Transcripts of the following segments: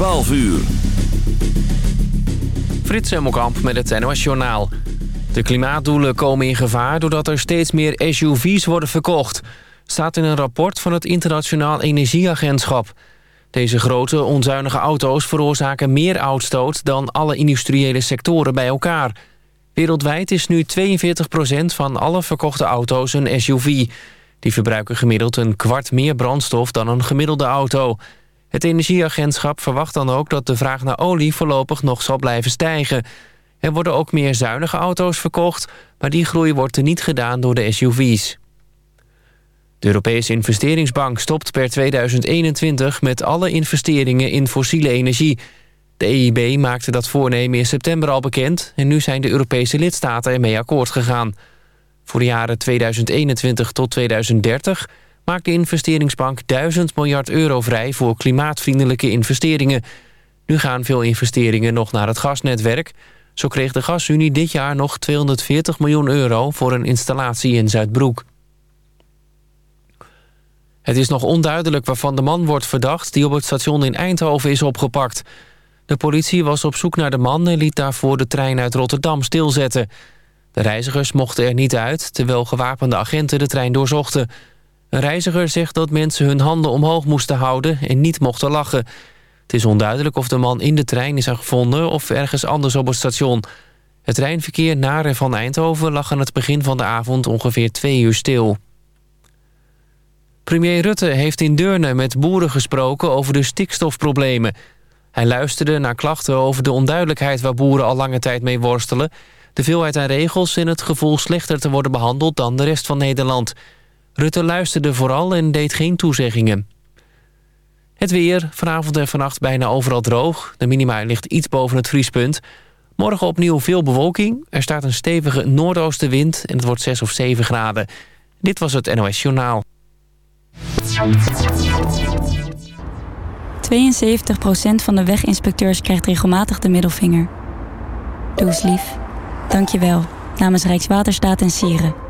12 uur. Frits Hemmelkamp met het NOS Journaal. De klimaatdoelen komen in gevaar doordat er steeds meer SUV's worden verkocht. Staat in een rapport van het Internationaal Energieagentschap. Deze grote, onzuinige auto's veroorzaken meer uitstoot... dan alle industriële sectoren bij elkaar. Wereldwijd is nu 42% van alle verkochte auto's een SUV. Die verbruiken gemiddeld een kwart meer brandstof dan een gemiddelde auto... Het energieagentschap verwacht dan ook dat de vraag naar olie voorlopig nog zal blijven stijgen. Er worden ook meer zuinige auto's verkocht, maar die groei wordt er niet gedaan door de SUV's. De Europese investeringsbank stopt per 2021 met alle investeringen in fossiele energie. De EIB maakte dat voornemen in september al bekend... en nu zijn de Europese lidstaten ermee akkoord gegaan. Voor de jaren 2021 tot 2030 maakt de investeringsbank 1000 miljard euro vrij voor klimaatvriendelijke investeringen. Nu gaan veel investeringen nog naar het gasnetwerk. Zo kreeg de Gasunie dit jaar nog 240 miljoen euro voor een installatie in Zuidbroek. Het is nog onduidelijk waarvan de man wordt verdacht... die op het station in Eindhoven is opgepakt. De politie was op zoek naar de man... en liet daarvoor de trein uit Rotterdam stilzetten. De reizigers mochten er niet uit... terwijl gewapende agenten de trein doorzochten. Een reiziger zegt dat mensen hun handen omhoog moesten houden en niet mochten lachen. Het is onduidelijk of de man in de trein is gevonden of ergens anders op het station. Het treinverkeer naar en van Eindhoven lag aan het begin van de avond ongeveer twee uur stil. Premier Rutte heeft in Deurne met boeren gesproken over de stikstofproblemen. Hij luisterde naar klachten over de onduidelijkheid waar boeren al lange tijd mee worstelen... de veelheid aan regels en het gevoel slechter te worden behandeld dan de rest van Nederland... Rutte luisterde vooral en deed geen toezeggingen. Het weer, vanavond en vannacht bijna overal droog. De minima ligt iets boven het vriespunt. Morgen opnieuw veel bewolking. Er staat een stevige noordoostenwind en het wordt 6 of 7 graden. Dit was het NOS Journaal. 72% van de weginspecteurs krijgt regelmatig de middelvinger. Doe eens lief. Dank je wel. Namens Rijkswaterstaat en Sieren.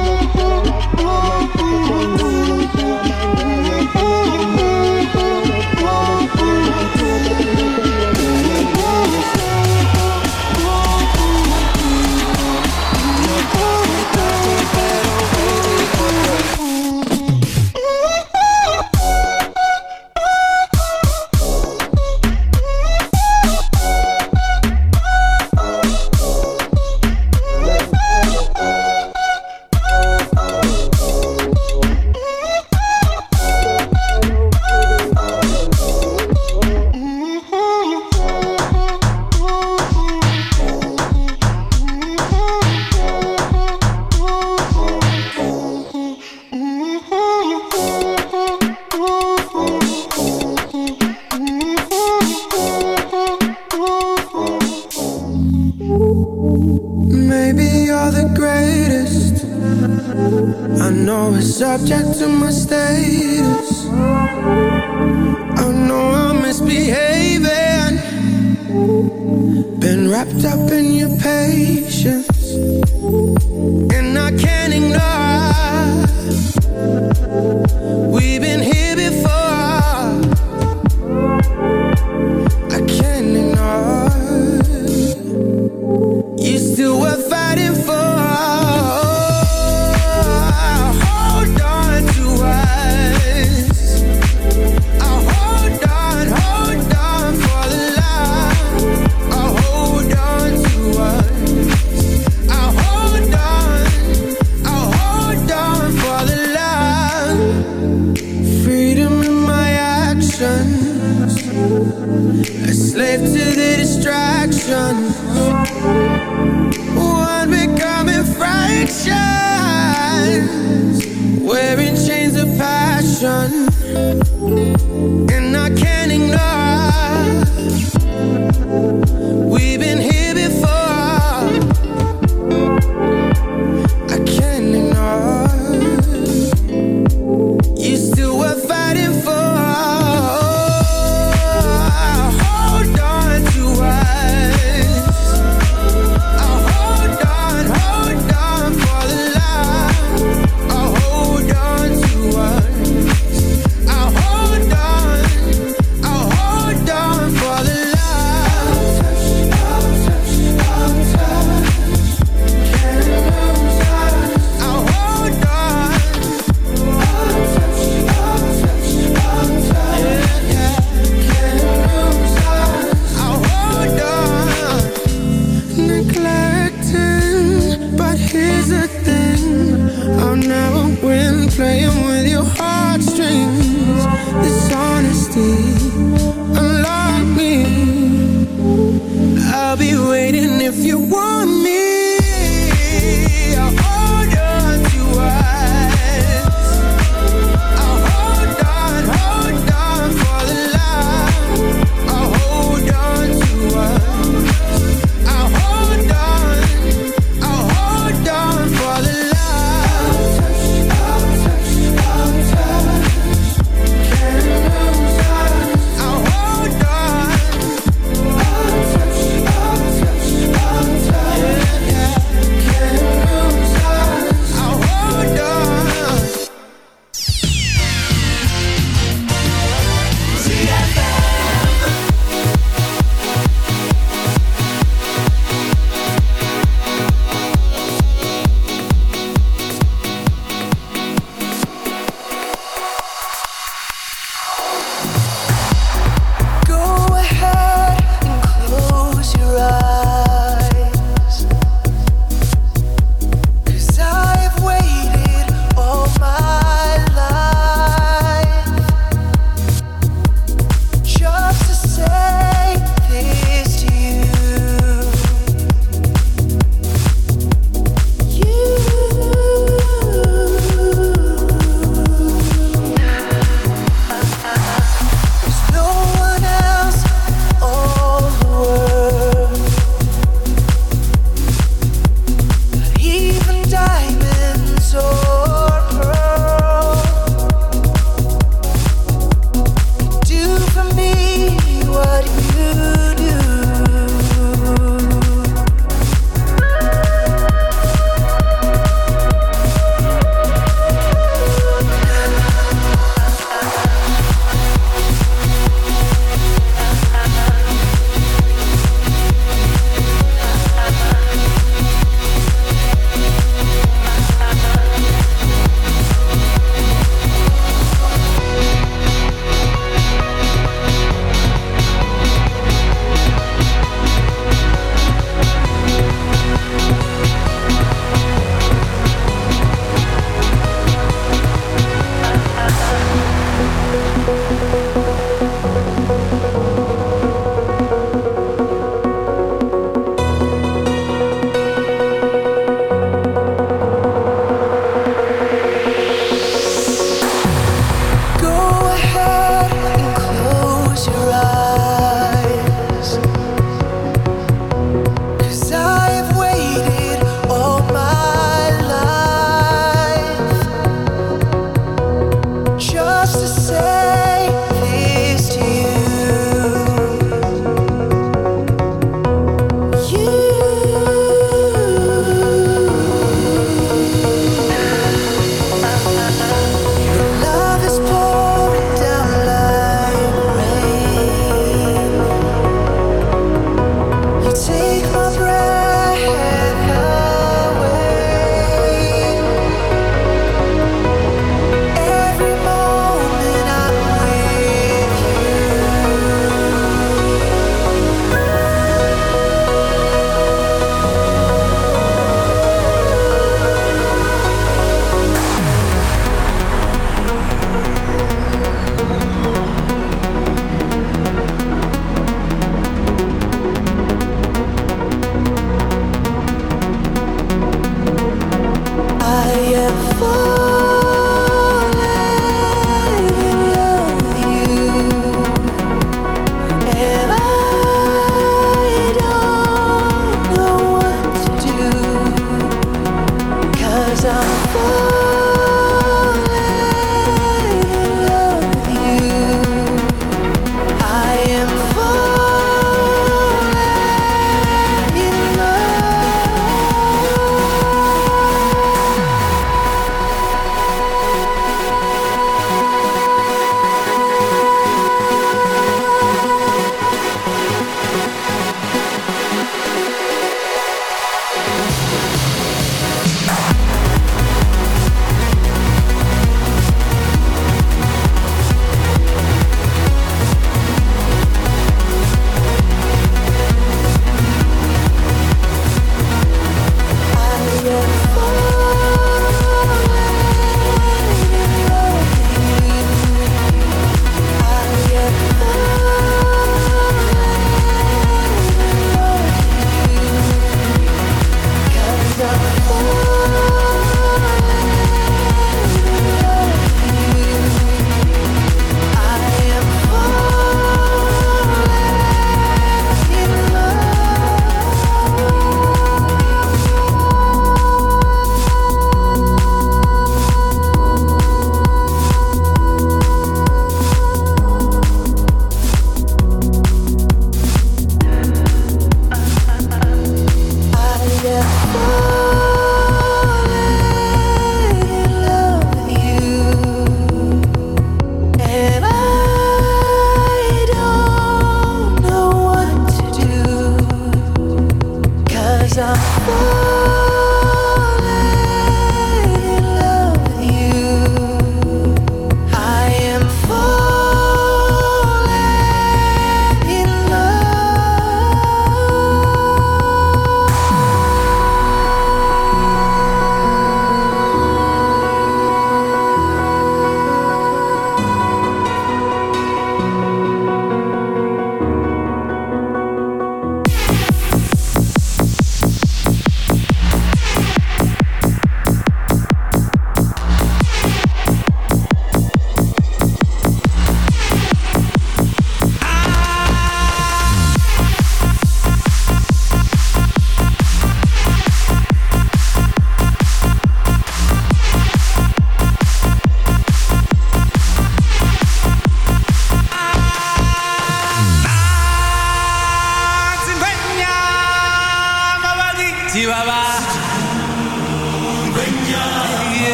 wrapped up in your patience. never win playing with your heartstrings. Dishonesty, unlock me. I'll be waiting if you want.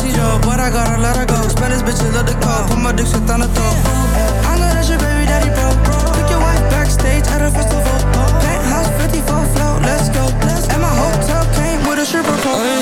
she drove, but I gotta let her go. Spend this bitch, love the car. Put my dick shit on the throat. I know that's your baby daddy, bro. Took your wife backstage at a festival. Penthouse 54 float, let's go. And my hotel came with a stripper pole.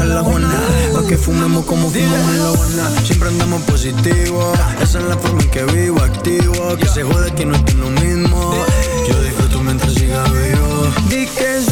rica que fumemos como fumamos en la guana. Siempre andamos positivo. Esa es la forma en que vivo, activo. Que se jode que no esté lo mismo. Yo disfruto mientras siga vivo. Di que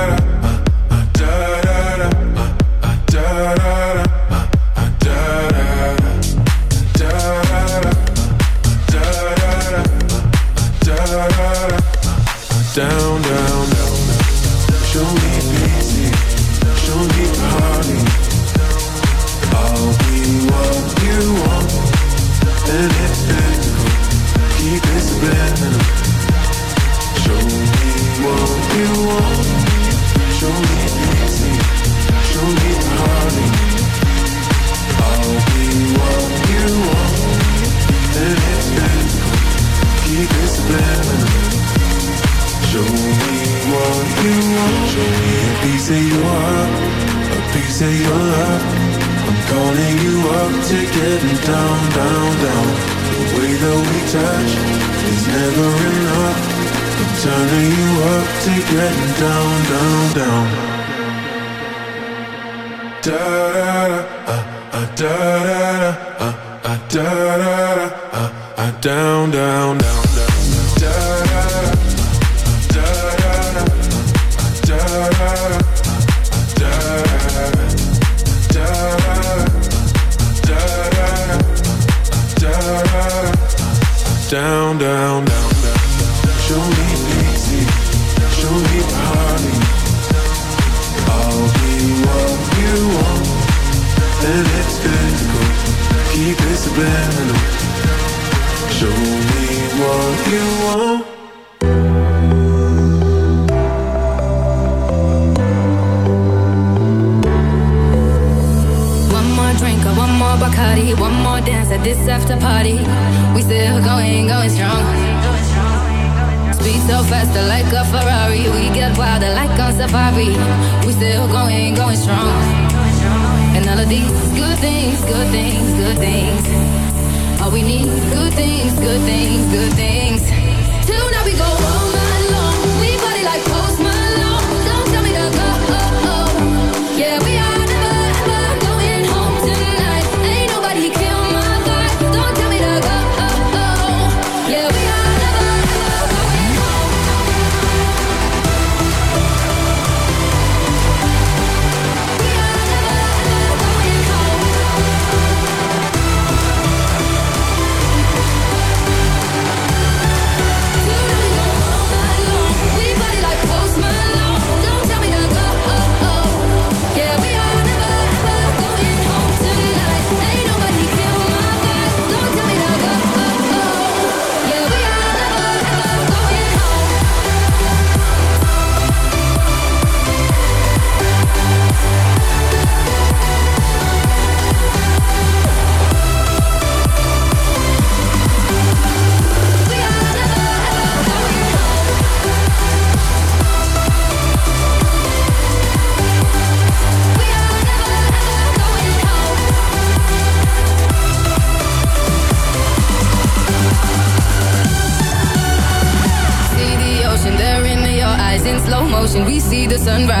sunrise.